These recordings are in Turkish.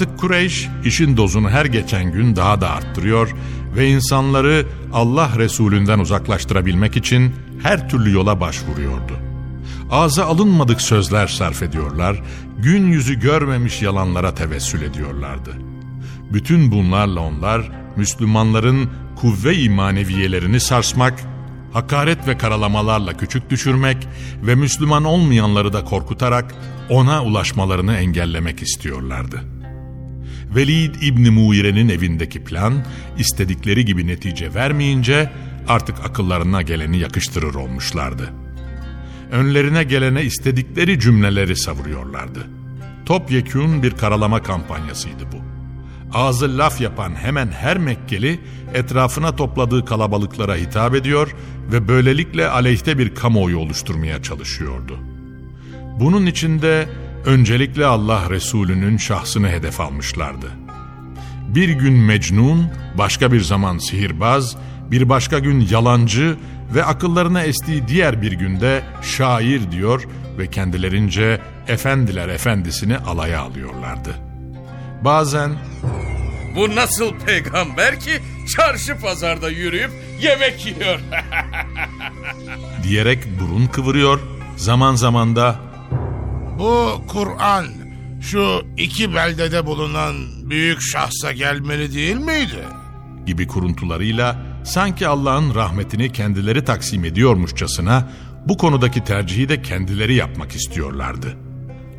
Artık Kureyş işin dozunu her geçen gün daha da arttırıyor ve insanları Allah Resulünden uzaklaştırabilmek için her türlü yola başvuruyordu. Ağza alınmadık sözler sarf ediyorlar, gün yüzü görmemiş yalanlara tevessül ediyorlardı. Bütün bunlarla onlar Müslümanların kuvve-i maneviyelerini sarsmak, hakaret ve karalamalarla küçük düşürmek ve Müslüman olmayanları da korkutarak ona ulaşmalarını engellemek istiyorlardı.'' Velid İbni Muire'nin evindeki plan istedikleri gibi netice vermeyince artık akıllarına geleni yakıştırır olmuşlardı. Önlerine gelene istedikleri cümleleri savuruyorlardı. Topyekün bir karalama kampanyasıydı bu. Ağzı laf yapan hemen her Mekkeli etrafına topladığı kalabalıklara hitap ediyor ve böylelikle aleyhte bir kamuoyu oluşturmaya çalışıyordu. Bunun içinde öncelikle Allah Resulü'nün şahsını hedef almışlardı. Bir gün Mecnun, başka bir zaman sihirbaz, bir başka gün yalancı ve akıllarına estiği diğer bir günde şair diyor ve kendilerince efendiler efendisini alaya alıyorlardı. Bazen Bu nasıl peygamber ki çarşı pazarda yürüyüp yemek yiyor. diyerek burun kıvırıyor, zaman zaman da Bu Kur'an şu iki beldede bulunan büyük şahsa gelmeli değil miydi? gibi kuruntularıyla sanki Allah'ın rahmetini kendileri taksim ediyormuşçasına bu konudaki tercihi de kendileri yapmak istiyorlardı.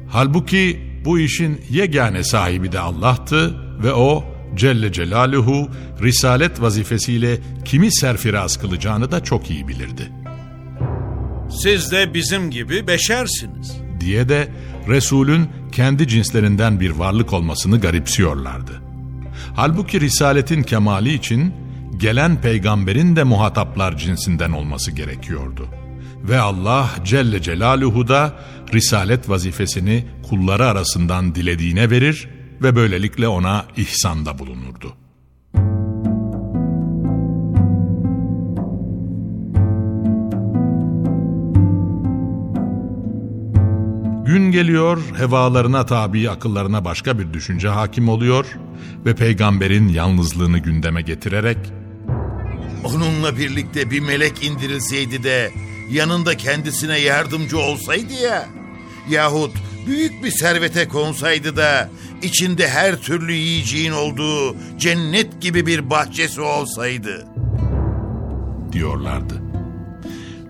Halbuki bu işin yegane sahibi de Allah'tı ve o Celle Celaluhu risalet vazifesiyle kimi serfiraz kılacağını da çok iyi bilirdi. Siz de bizim gibi beşersiniz. Diye de Resul'ün kendi cinslerinden bir varlık olmasını garipsiyorlardı. Halbuki risaletin kemali için gelen peygamberin de muhataplar cinsinden olması gerekiyordu. Ve Allah Celle Celaluhu da risalet vazifesini kulları arasından dilediğine verir ve böylelikle ona ihsanda bulunurdu. Gün geliyor, hevalarına tabi akıllarına başka bir düşünce hakim oluyor ve peygamberin yalnızlığını gündeme getirerek Onunla birlikte bir melek indirilseydi de yanında kendisine yardımcı olsaydı ya. Yahut büyük bir servete konsaydı da içinde her türlü yiyeceğin olduğu cennet gibi bir bahçesi olsaydı. diyorlardı.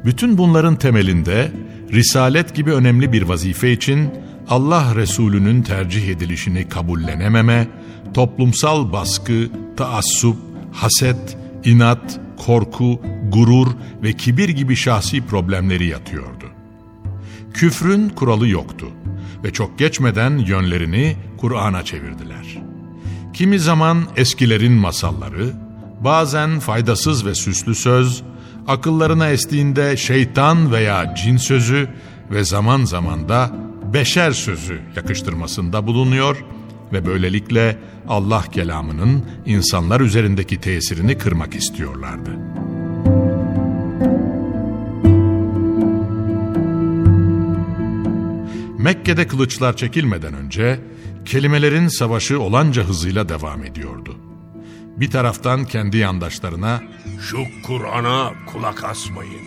Bütün bunların temelinde risalet gibi önemli bir vazife için Allah Resulü'nün tercih edilişini kabullenememe, toplumsal baskı, taassup, haset, inat, korku, gurur ve kibir gibi şahsi problemleri yatıyordu. Küfrün kuralı yoktu ve çok geçmeden yönlerini Kur'an'a çevirdiler. Kimi zaman eskilerin masalları, bazen faydasız ve süslü söz, akıllarına estiğinde şeytan veya cin sözü ve zaman zaman da beşer sözü yakıştırmasında bulunuyor ve böylelikle Allah kelamının insanlar üzerindeki tesirini kırmak istiyorlardı. Mekke'de kılıçlar çekilmeden önce kelimelerin savaşı olanca hızıyla devam ediyordu. Bir taraftan kendi yandaşlarına Şu Kur'an'a kulak asmayın.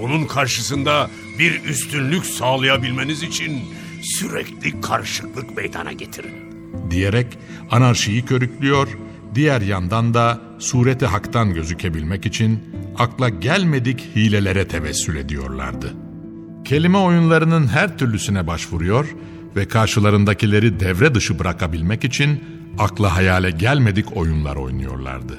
Onun karşısında bir üstünlük sağlayabilmeniz için sürekli karışıklık meydana getirin. diyerek anarşiyi körüklüyor, diğer yandan da sureti haktan gözükebilmek için akla gelmedik hilelere tevessül ediyorlardı. Kelime oyunlarının her türlüsüne başvuruyor ve karşılarındakileri devre dışı bırakabilmek için akla hayale gelmedik oyunlar oynuyorlardı.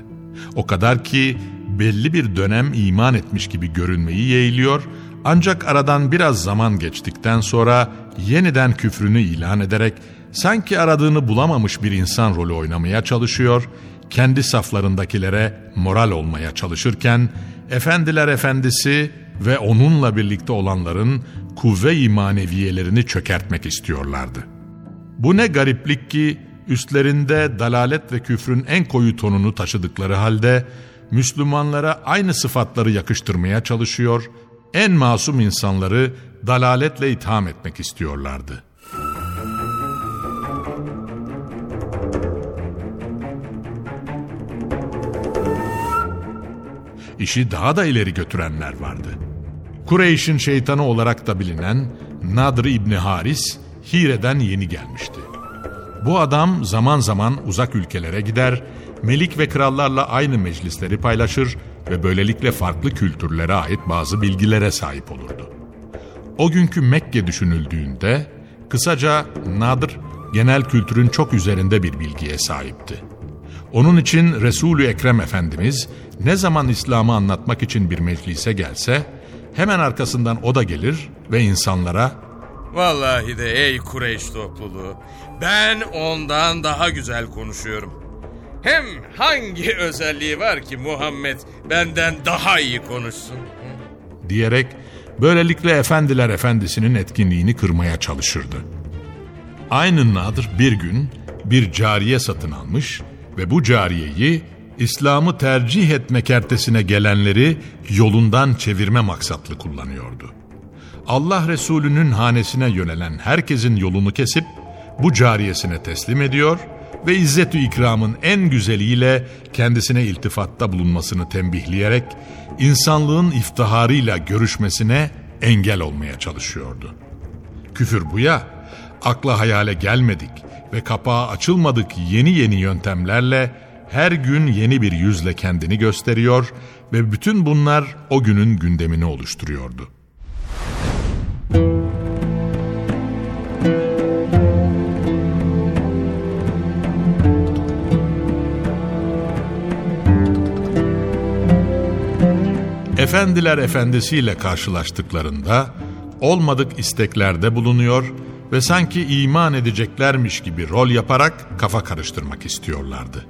O kadar ki belli bir dönem iman etmiş gibi görünmeyi yeğliyor ancak aradan biraz zaman geçtikten sonra yeniden küfrünü ilan ederek sanki aradığını bulamamış bir insan rolü oynamaya çalışıyor, kendi saflarındakilere moral olmaya çalışırken efendiler efendisi ve onunla birlikte olanların kuvve-i maneviyelerini çökertmek istiyorlardı. Bu ne gariplik ki üstlerinde dalalet ve küfrün en koyu tonunu taşıdıkları halde Müslümanlara aynı sıfatları yakıştırmaya çalışıyor, en masum insanları dalaletle itham etmek istiyorlardı. İşi daha da ileri götürenler vardı. Kureyş'in şeytanı olarak da bilinen Nadr İbni Haris, Hire'den yeni gelmişti. Bu adam zaman zaman uzak ülkelere gider, melik ve krallarla aynı meclisleri paylaşır ve böylelikle farklı kültürlere ait bazı bilgilere sahip olurdu. O günkü Mekke düşünüldüğünde kısaca Nadr genel kültürün çok üzerinde bir bilgiye sahipti. Onun için Resulü Ekrem Efendimiz ne zaman İslam'ı anlatmak için bir meclise gelse hemen arkasından o da gelir ve insanlara Vallahi de ey Kureyş topluluğu. Ben ondan daha güzel konuşuyorum. Hem hangi özelliği var ki Muhammed benden daha iyi konuşsun? diyerek böylelikle efendiler efendisinin etkinliğini kırmaya çalışırdı. Aynı Nadir bir gün bir cariye satın almış ve bu cariyeyi İslam'ı tercih etme kertesine gelenleri yolundan çevirme maksatlı kullanıyordu. Allah Resulü'nün hanesine yönelen herkesin yolunu kesip bu cariyesine teslim ediyor ve İzzet-ü İkram'ın en güzeliyle kendisine iltifatta bulunmasını tembihleyerek insanlığın iftiharıyla görüşmesine engel olmaya çalışıyordu. Küfür bu ya, akla hayale gelmedik ve kapağı açılmadık yeni yeni yöntemlerle her gün yeni bir yüzle kendini gösteriyor ve bütün bunlar o günün gündemini oluşturuyordu. Efendiler efendisiyle karşılaştıklarında olmadık isteklerde bulunuyor ve sanki iman edeceklermiş gibi rol yaparak kafa karıştırmak istiyorlardı.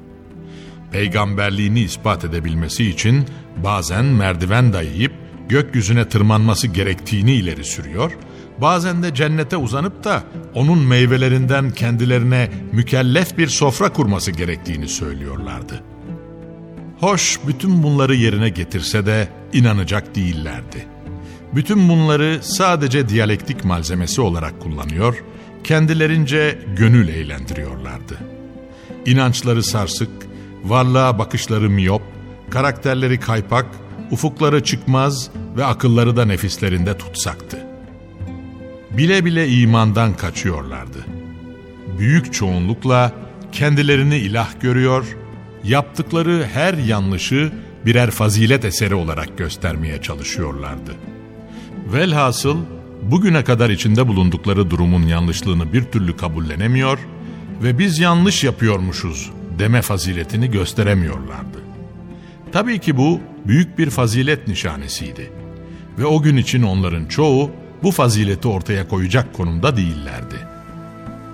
Peygamberliğini ispat edebilmesi için bazen merdiven dayayıp gökyüzüne tırmanması gerektiğini ileri sürüyor, bazen de cennete uzanıp da onun meyvelerinden kendilerine mükellef bir sofra kurması gerektiğini söylüyorlardı. Hoş bütün bunları yerine getirse de inanacak değillerdi. Bütün bunları sadece diyalektik malzemesi olarak kullanıyor, kendilerince gönül eğlendiriyorlardı. İnançları sarsık, varlığa bakışları miyop, karakterleri kaypak, ufukları çıkmaz ve akılları da nefislerinde tutsaktı. Bile bile imandan kaçıyorlardı. Büyük çoğunlukla kendilerini ilah görüyor, yaptıkları her yanlışı birer fazilet eseri olarak göstermeye çalışıyorlardı. Velhasıl bugüne kadar içinde bulundukları durumun yanlışlığını bir türlü kabullenemiyor ve biz yanlış yapıyormuşuz deme faziletini gösteremiyorlardı. Tabii ki bu büyük bir fazilet nişanesiydi. Ve o gün için onların çoğu bu fazileti ortaya koyacak konumda değillerdi.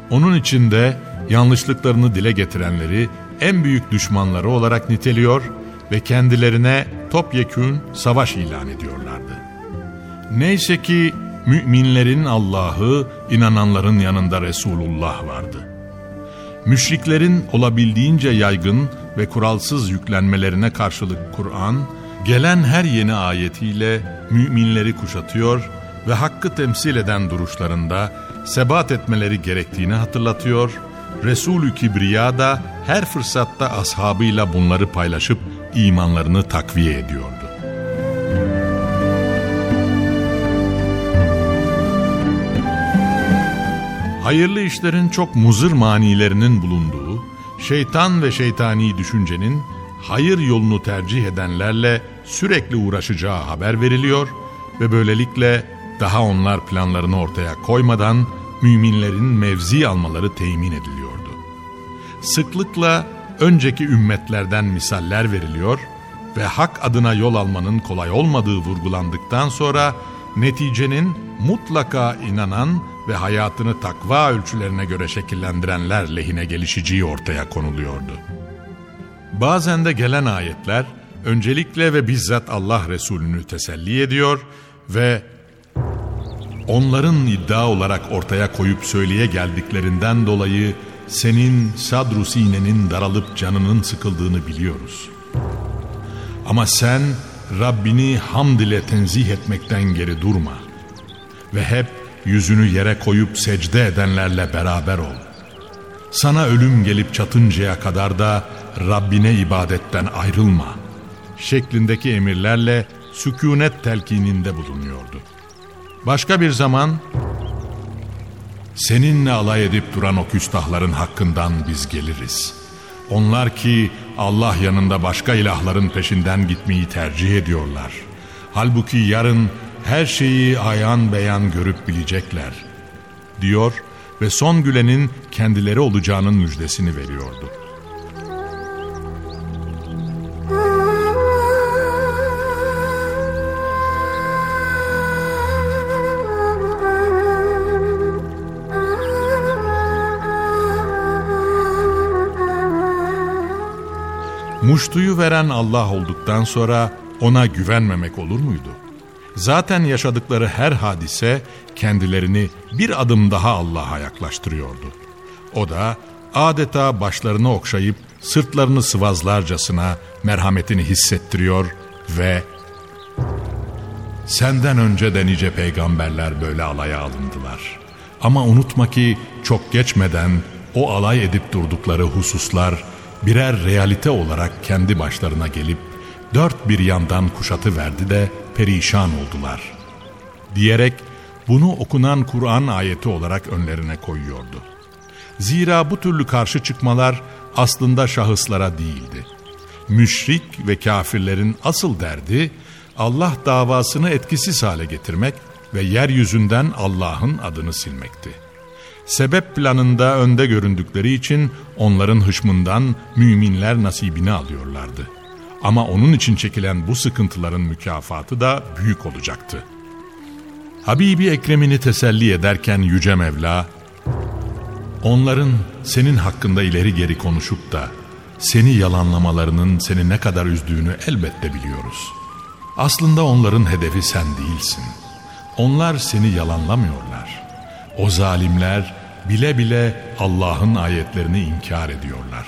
Onun için de yanlışlıklarını dile getirenleri en büyük düşmanları olarak niteliyor ve kendilerine topyekün savaş ilan ediyorlardı. Neyse ki müminlerin Allah'ı, inananların yanında Resulullah vardı. Müşriklerin olabildiğince yaygın ve kuralsız yüklenmelerine karşılık Kur'an, gelen her yeni ayetiyle müminleri kuşatıyor ve hakkı temsil eden duruşlarında sebat etmeleri gerektiğini hatırlatıyor, Resulü Kibriya da her fırsatta ashabıyla bunları paylaşıp imanlarını takviye ediyordu. Hayırlı işlerin çok muzır manilerinin bulunduğu, şeytan ve şeytani düşüncenin hayır yolunu tercih edenlerle sürekli uğraşacağı haber veriliyor ve böylelikle daha onlar planlarını ortaya koymadan müminlerin mevzi almaları temin ediliyordu. Sıklıkla önceki ümmetlerden misaller veriliyor ve hak adına yol almanın kolay olmadığı vurgulandıktan sonra neticenin mutlaka inanan ve hayatını takva ölçülerine göre şekillendirenler lehine gelişeceği ortaya konuluyordu. Bazen de gelen ayetler öncelikle ve bizzat Allah Resulü'nü teselli ediyor ve onların iddia olarak ortaya koyup söyleye geldiklerinden dolayı senin sadru sinenin daralıp canının sıkıldığını biliyoruz. Ama sen Rabbini hamd ile tenzih etmekten geri durma ve hep yüzünü yere koyup secde edenlerle beraber ol. Sana ölüm gelip çatıncaya kadar da Rabbine ibadetten ayrılma şeklindeki emirlerle sükunet telkininde bulunuyordu. Başka bir zaman seninle alay edip duran o küstahların hakkından biz geliriz. Onlar ki Allah yanında başka ilahların peşinden gitmeyi tercih ediyorlar. Halbuki yarın her şeyi ayan beyan görüp bilecekler. Diyor ve son gülenin kendileri olacağının müjdesini veriyordu. Muştuyu veren Allah olduktan sonra ona güvenmemek olur muydu? Zaten yaşadıkları her hadise kendilerini bir adım daha Allah'a yaklaştırıyordu. O da adeta başlarını okşayıp sırtlarını sıvazlarcasına merhametini hissettiriyor ve Senden önce de nice peygamberler böyle alaya alındılar. Ama unutma ki çok geçmeden o alay edip durdukları hususlar birer realite olarak kendi başlarına gelip dört bir yandan kuşatı verdi de perişan oldular. Diyerek bunu okunan Kur'an ayeti olarak önlerine koyuyordu. Zira bu türlü karşı çıkmalar aslında şahıslara değildi. Müşrik ve kafirlerin asıl derdi Allah davasını etkisiz hale getirmek ve yeryüzünden Allah'ın adını silmekti. Sebep planında önde göründükleri için onların hışmından müminler nasibini alıyorlardı. Ama onun için çekilen bu sıkıntıların mükafatı da büyük olacaktı. Habibi Ekrem'ini teselli ederken Yüce Mevla, onların senin hakkında ileri geri konuşup da seni yalanlamalarının seni ne kadar üzdüğünü elbette biliyoruz. Aslında onların hedefi sen değilsin. Onlar seni yalanlamıyorlar. O zalimler bile bile Allah'ın ayetlerini inkar ediyorlar.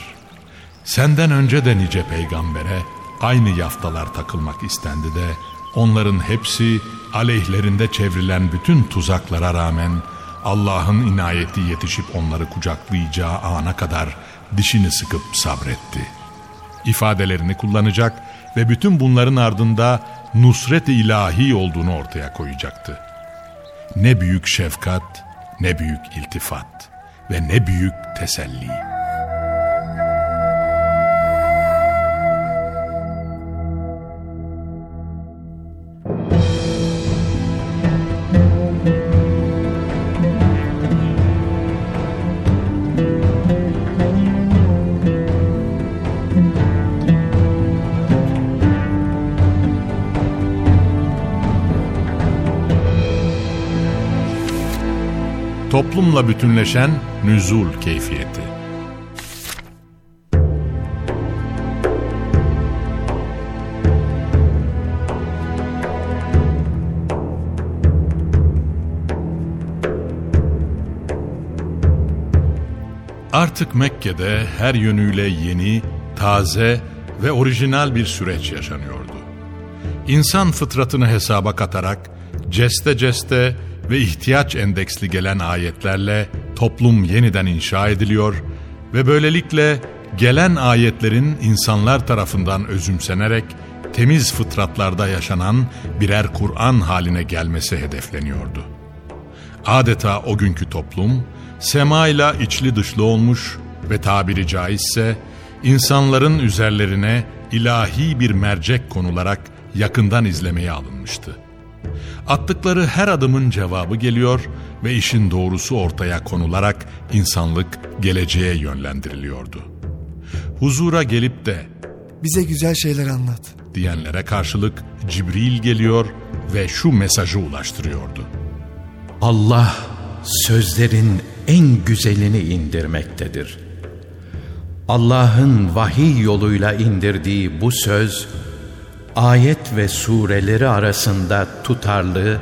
Senden önce de nice peygambere aynı yaftalar takılmak istendi de onların hepsi aleyhlerinde çevrilen bütün tuzaklara rağmen Allah'ın inayeti yetişip onları kucaklayacağı ana kadar dişini sıkıp sabretti. İfadelerini kullanacak ve bütün bunların ardında nusret-i ilahi olduğunu ortaya koyacaktı. Ne büyük şefkat, ne büyük iltifat ve ne büyük teselli. toplumla bütünleşen nüzul keyfiyeti. Artık Mekke'de her yönüyle yeni, taze ve orijinal bir süreç yaşanıyordu. İnsan fıtratını hesaba katarak ceste ceste ve ihtiyaç endeksli gelen ayetlerle toplum yeniden inşa ediliyor ve böylelikle gelen ayetlerin insanlar tarafından özümsenerek temiz fıtratlarda yaşanan birer Kur'an haline gelmesi hedefleniyordu. Adeta o günkü toplum semayla içli dışlı olmuş ve tabiri caizse insanların üzerlerine ilahi bir mercek konularak yakından izlemeye alınmıştı. Attıkları her adımın cevabı geliyor ve işin doğrusu ortaya konularak insanlık geleceğe yönlendiriliyordu. Huzura gelip de Bize güzel şeyler anlat. diyenlere karşılık Cibril geliyor ve şu mesajı ulaştırıyordu. Allah sözlerin en güzelini indirmektedir. Allah'ın vahiy yoluyla indirdiği bu söz, ayet ve sureleri arasında tutarlı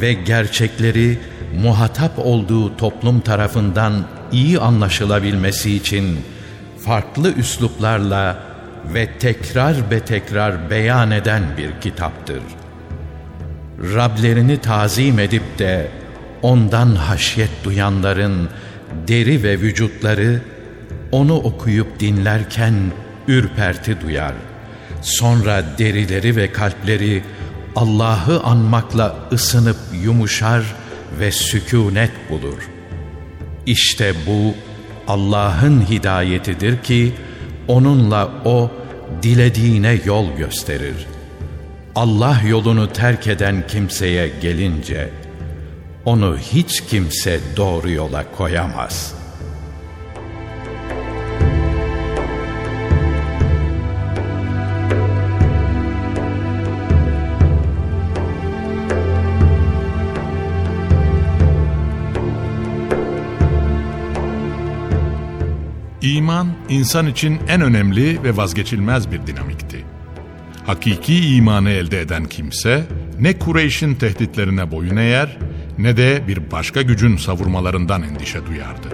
ve gerçekleri muhatap olduğu toplum tarafından iyi anlaşılabilmesi için farklı üsluplarla ve tekrar be tekrar beyan eden bir kitaptır. Rablerini tazim edip de ondan haşyet duyanların deri ve vücutları onu okuyup dinlerken ürperti duyar. Sonra derileri ve kalpleri Allah'ı anmakla ısınıp yumuşar ve sükunet bulur. İşte bu Allah'ın hidayetidir ki onunla o dilediğine yol gösterir. Allah yolunu terk eden kimseye gelince onu hiç kimse doğru yola koyamaz. İman, insan için en önemli ve vazgeçilmez bir dinamikti. Hakiki imanı elde eden kimse, ne Kureyş'in tehditlerine boyun eğer, ne de bir başka gücün savurmalarından endişe duyardı.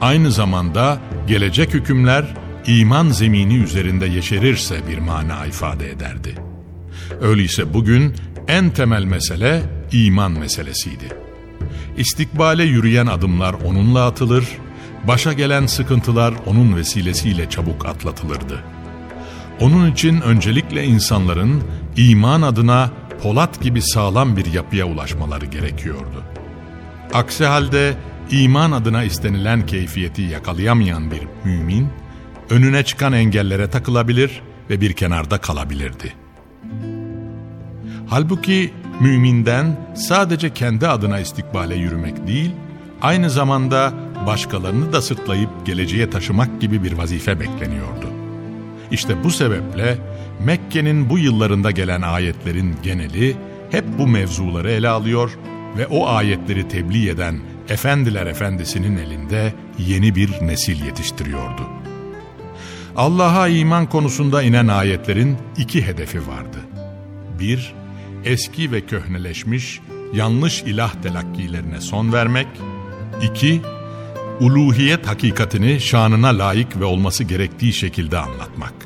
Aynı zamanda gelecek hükümler, iman zemini üzerinde yeşerirse bir mana ifade ederdi. Öyleyse bugün en temel mesele iman meselesiydi. İstikbale yürüyen adımlar onunla atılır, başa gelen sıkıntılar onun vesilesiyle çabuk atlatılırdı. Onun için öncelikle insanların iman adına Polat gibi sağlam bir yapıya ulaşmaları gerekiyordu. Aksi halde iman adına istenilen keyfiyeti yakalayamayan bir mümin, önüne çıkan engellere takılabilir ve bir kenarda kalabilirdi. Halbuki müminden sadece kendi adına istikbale yürümek değil, aynı zamanda başkalarını da sırtlayıp geleceğe taşımak gibi bir vazife bekleniyordu. İşte bu sebeple Mekke'nin bu yıllarında gelen ayetlerin geneli hep bu mevzuları ele alıyor ve o ayetleri tebliğ eden Efendiler Efendisi'nin elinde yeni bir nesil yetiştiriyordu. Allah'a iman konusunda inen ayetlerin iki hedefi vardı. Bir, eski ve köhneleşmiş yanlış ilah telakkilerine son vermek. İki, uluhiyet hakikatini şanına layık ve olması gerektiği şekilde anlatmak.